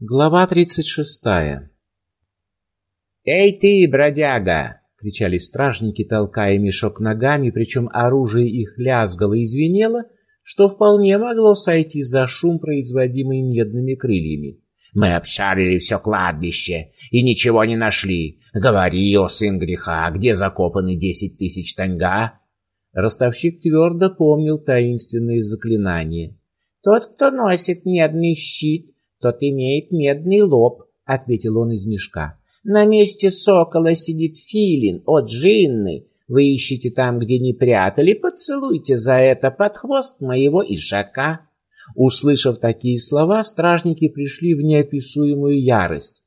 Глава 36. «Эй ты, бродяга!» — кричали стражники, толкая мешок ногами, причем оружие их лязгало и звенело, что вполне могло сойти за шум, производимый медными крыльями. «Мы обшарили все кладбище и ничего не нашли. Говори, о сын греха, где закопаны десять тысяч таньга?» Ростовщик твердо помнил таинственные заклинания. «Тот, кто носит медный щит, тот имеет медный лоб, ответил он из мешка. На месте сокола сидит филин от Джинны. Вы ищете там, где не прятали, поцелуйте за это под хвост моего ишака. Услышав такие слова, стражники пришли в неописуемую ярость.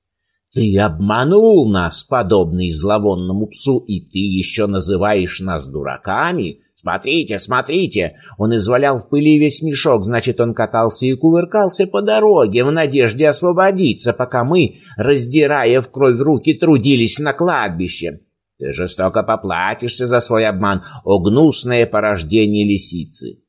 Ты обманул нас, подобный зловонному псу, и ты еще называешь нас дураками? «Смотрите, смотрите!» Он извалял в пыли весь мешок, значит, он катался и кувыркался по дороге в надежде освободиться, пока мы, раздирая в кровь руки, трудились на кладбище. Ты жестоко поплатишься за свой обман, о гнусное порождение лисицы.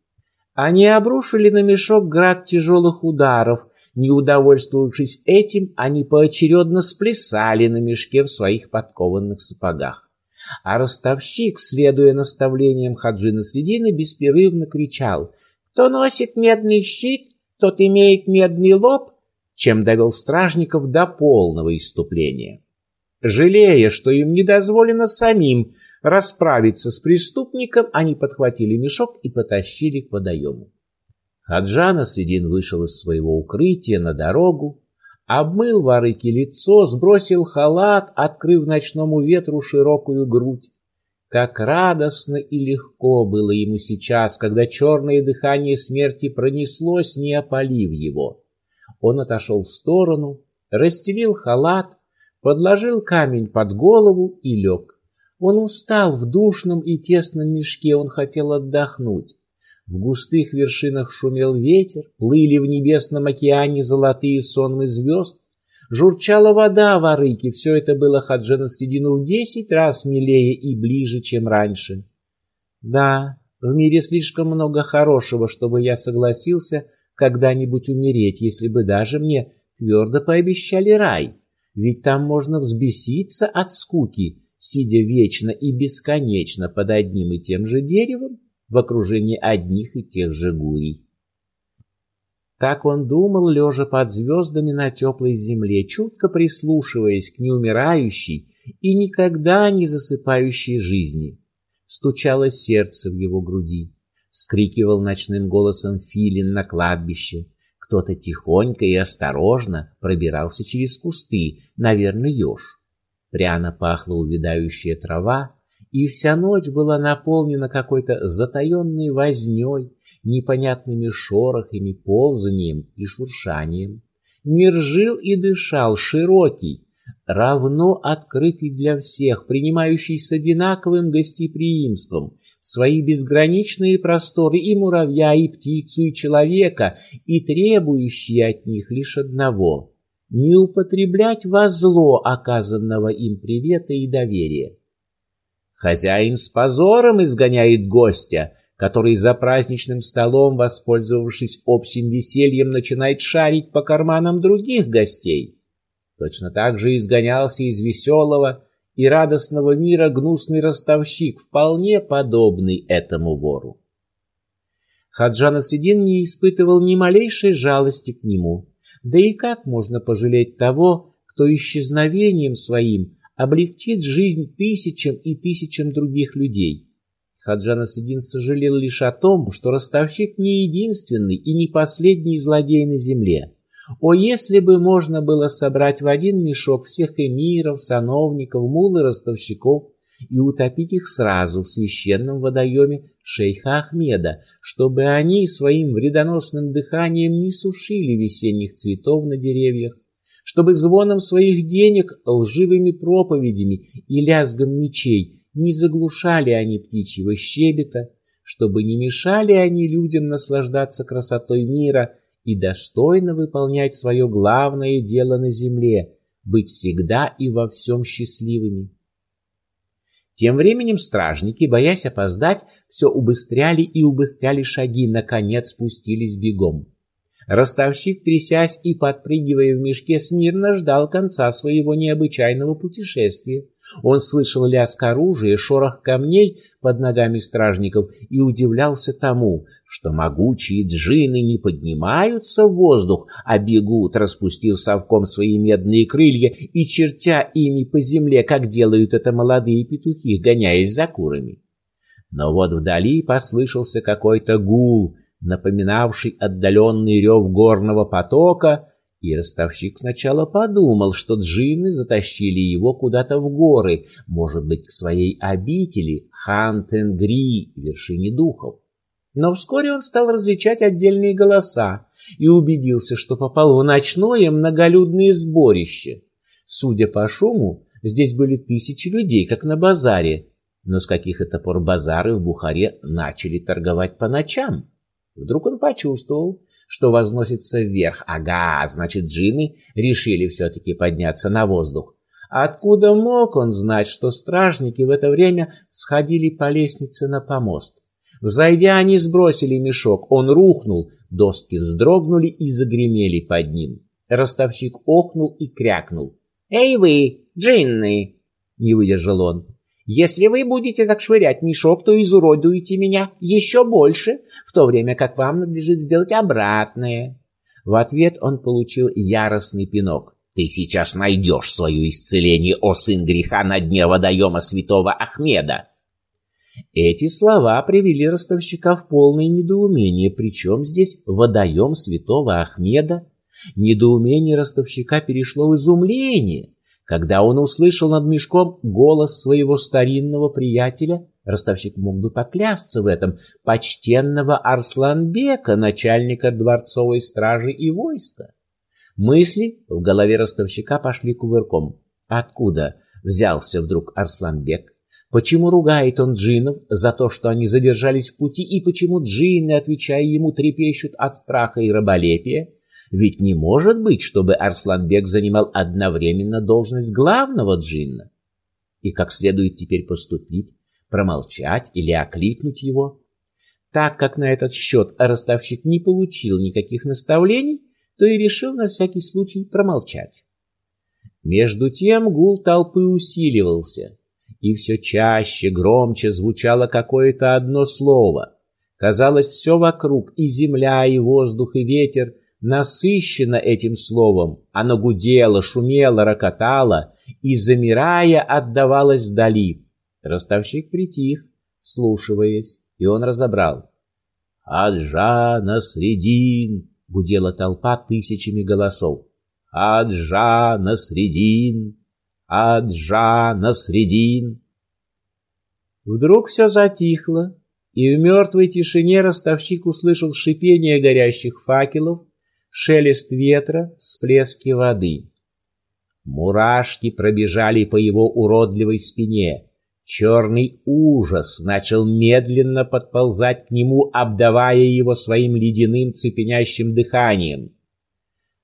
Они обрушили на мешок град тяжелых ударов. Не удовольствовавшись этим, они поочередно сплясали на мешке в своих подкованных сапогах а ростовщик, следуя наставлениям Хаджина Следина, беспрерывно кричал «Кто носит медный щит, тот имеет медный лоб», чем довел стражников до полного иступления. Жалея, что им не дозволено самим расправиться с преступником, они подхватили мешок и потащили к водоему. Хаджана Следин вышел из своего укрытия на дорогу, обмыл Варыке лицо, сбросил халат, открыв ночному ветру широкую грудь. Как радостно и легко было ему сейчас, когда черное дыхание смерти пронеслось, не опалив его. Он отошел в сторону, расстелил халат, подложил камень под голову и лег. Он устал в душном и тесном мешке, он хотел отдохнуть. В густых вершинах шумел ветер, плыли в небесном океане золотые сонмы звезд, журчала вода в арыке, все это было Хаджана Средину в десять раз милее и ближе, чем раньше. Да, в мире слишком много хорошего, чтобы я согласился когда-нибудь умереть, если бы даже мне твердо пообещали рай. Ведь там можно взбеситься от скуки, сидя вечно и бесконечно под одним и тем же деревом в окружении одних и тех же гурий. Так он думал, лежа под звездами на теплой земле, чутко прислушиваясь к неумирающей и никогда не засыпающей жизни. Стучало сердце в его груди. Вскрикивал ночным голосом филин на кладбище. Кто-то тихонько и осторожно пробирался через кусты, наверное, еж. Пряно пахла увядающая трава, и вся ночь была наполнена какой-то затаенной вознёй, непонятными шорохами, ползанием и шуршанием. Мир жил и дышал широкий, равно открытый для всех, принимающий с одинаковым гостеприимством свои безграничные просторы и муравья, и птицу, и человека, и требующий от них лишь одного — не употреблять во зло оказанного им привета и доверия. Хозяин с позором изгоняет гостя, который за праздничным столом, воспользовавшись общим весельем, начинает шарить по карманам других гостей. Точно так же изгонялся из веселого и радостного мира гнусный ростовщик, вполне подобный этому вору. Хаджан Асвидин не испытывал ни малейшей жалости к нему. Да и как можно пожалеть того, кто исчезновением своим облегчит жизнь тысячам и тысячам других людей. Хаджан Асидин сожалел лишь о том, что ростовщик не единственный и не последний злодей на земле. О, если бы можно было собрать в один мешок всех эмиров, сановников, мул и ростовщиков и утопить их сразу в священном водоеме шейха Ахмеда, чтобы они своим вредоносным дыханием не сушили весенних цветов на деревьях, чтобы звоном своих денег, лживыми проповедями и лязгом мечей не заглушали они птичьего щебета, чтобы не мешали они людям наслаждаться красотой мира и достойно выполнять свое главное дело на земле — быть всегда и во всем счастливыми. Тем временем стражники, боясь опоздать, все убыстряли и убыстряли шаги, наконец спустились бегом. Ростовщик, трясясь и подпрыгивая в мешке, смирно ждал конца своего необычайного путешествия. Он слышал лязг оружия, шорох камней под ногами стражников и удивлялся тому, что могучие джины не поднимаются в воздух, а бегут, распустив совком свои медные крылья и чертя ими по земле, как делают это молодые петухи, гоняясь за курами. Но вот вдали послышался какой-то гул, напоминавший отдаленный рев горного потока, и ростовщик сначала подумал, что джинны затащили его куда-то в горы, может быть, к своей обители Хантенгри, вершине духов. Но вскоре он стал различать отдельные голоса и убедился, что попал в ночное многолюдное сборище. Судя по шуму, здесь были тысячи людей, как на базаре, но с каких это пор базары в Бухаре начали торговать по ночам? Вдруг он почувствовал, что возносится вверх. Ага, значит, джинны решили все-таки подняться на воздух. Откуда мог он знать, что стражники в это время сходили по лестнице на помост? Взойдя, они сбросили мешок. Он рухнул, доски вздрогнули и загремели под ним. Ростовщик охнул и крякнул. «Эй вы, джинны!» — не выдержал он. Если вы будете так швырять мешок, то изуродуете меня еще больше, в то время как вам надлежит сделать обратное. В ответ он получил яростный пинок. Ты сейчас найдешь свое исцеление, о сын греха, на дне водоема святого Ахмеда. Эти слова привели ростовщика в полное недоумение. Причем здесь водоем святого Ахмеда? Недоумение ростовщика перешло в изумление. Когда он услышал над мешком голос своего старинного приятеля, ростовщик мог бы поклясться в этом, почтенного Арсланбека, начальника дворцовой стражи и войска. Мысли в голове ростовщика пошли кувырком. Откуда взялся вдруг Арсланбек? Почему ругает он джинов за то, что они задержались в пути, и почему джинны, отвечая ему, трепещут от страха и раболепия? Ведь не может быть, чтобы Арсланбек занимал одновременно должность главного джинна. И как следует теперь поступить? Промолчать или окликнуть его? Так как на этот счет ростовщик не получил никаких наставлений, то и решил на всякий случай промолчать. Между тем гул толпы усиливался, и все чаще, громче звучало какое-то одно слово. Казалось, все вокруг, и земля, и воздух, и ветер, насыщено этим словом, оно гудело, шумело, рокотало и, замирая, отдавалось вдали. Ростовщик притих, слушаясь, и он разобрал. «Аджа на средин!» — гудела толпа тысячами голосов. «Аджа на средин! Аджа на средин!» Вдруг все затихло, и в мертвой тишине ростовщик услышал шипение горящих факелов, шелест ветра, всплески воды. Мурашки пробежали по его уродливой спине. Черный ужас начал медленно подползать к нему, обдавая его своим ледяным цепенящим дыханием.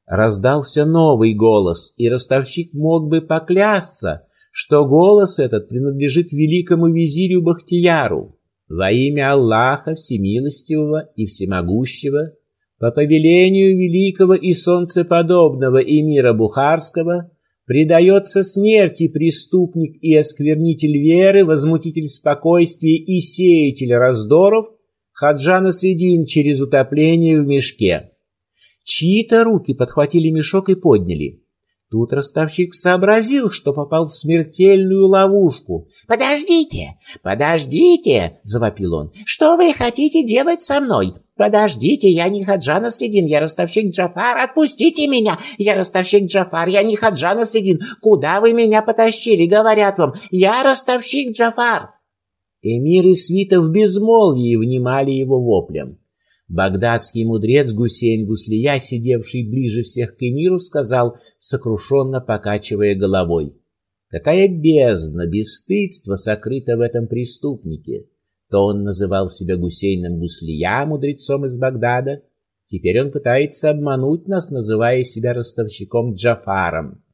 Раздался новый голос, и ростовщик мог бы поклясться, что голос этот принадлежит великому визирю Бахтияру. Во имя Аллаха Всемилостивого и Всемогущего по повелению великого и солнцеподобного эмира Бухарского предается смерти преступник и осквернитель веры, возмутитель спокойствия и сеятель раздоров Хаджана Средин через утопление в мешке. Чьи-то руки подхватили мешок и подняли. Тут ростовщик сообразил, что попал в смертельную ловушку. «Подождите! Подождите!» — завопил он. «Что вы хотите делать со мной? Подождите, я не Хаджана Средин, я ростовщик Джафар, отпустите меня! Я ростовщик Джафар, я не Хаджана Средин. Куда вы меня потащили, говорят вам? Я ростовщик Джафар!» Эмир и свита в безмолвии внимали его воплям. Багдадский мудрец Гусейн Гуслия, сидевший ближе всех к эмиру, сказал, сокрушенно покачивая головой, «Какая бездна, бесстыдство сокрыто в этом преступнике! То он называл себя Гусейном Гуслия, мудрецом из Багдада, теперь он пытается обмануть нас, называя себя ростовщиком Джафаром.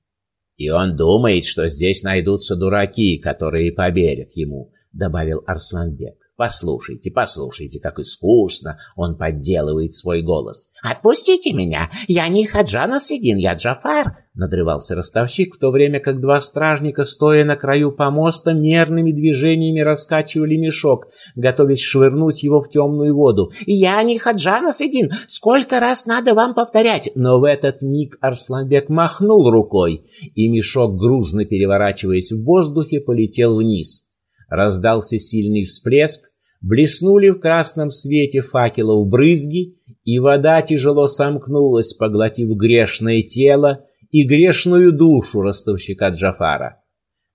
И он думает, что здесь найдутся дураки, которые поверят ему», — добавил Арсланбек. Послушайте, послушайте, как искусно он подделывает свой голос. «Отпустите меня! Я не Хаджана Средин, я Джафар!» Надрывался ростовщик, в то время как два стражника, стоя на краю помоста, мерными движениями раскачивали мешок, готовясь швырнуть его в темную воду. «Я не Хаджана Средин! Сколько раз надо вам повторять?» Но в этот миг Арсланбек махнул рукой, и мешок, грузно переворачиваясь в воздухе, полетел вниз. Раздался сильный всплеск, блеснули в красном свете факелов брызги, и вода тяжело сомкнулась, поглотив грешное тело и грешную душу ростовщика Джафара.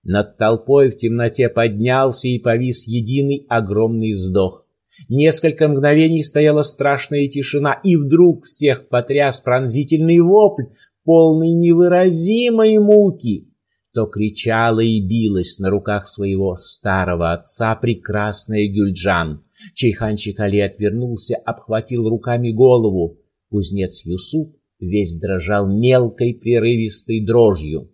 Над толпой в темноте поднялся и повис единый огромный вздох. Несколько мгновений стояла страшная тишина, и вдруг всех потряс пронзительный вопль, полный невыразимой муки то кричала и билась на руках своего старого отца прекрасная Гюльджан. Чайхан Чикали отвернулся, обхватил руками голову. Кузнец Юсуп весь дрожал мелкой прерывистой дрожью.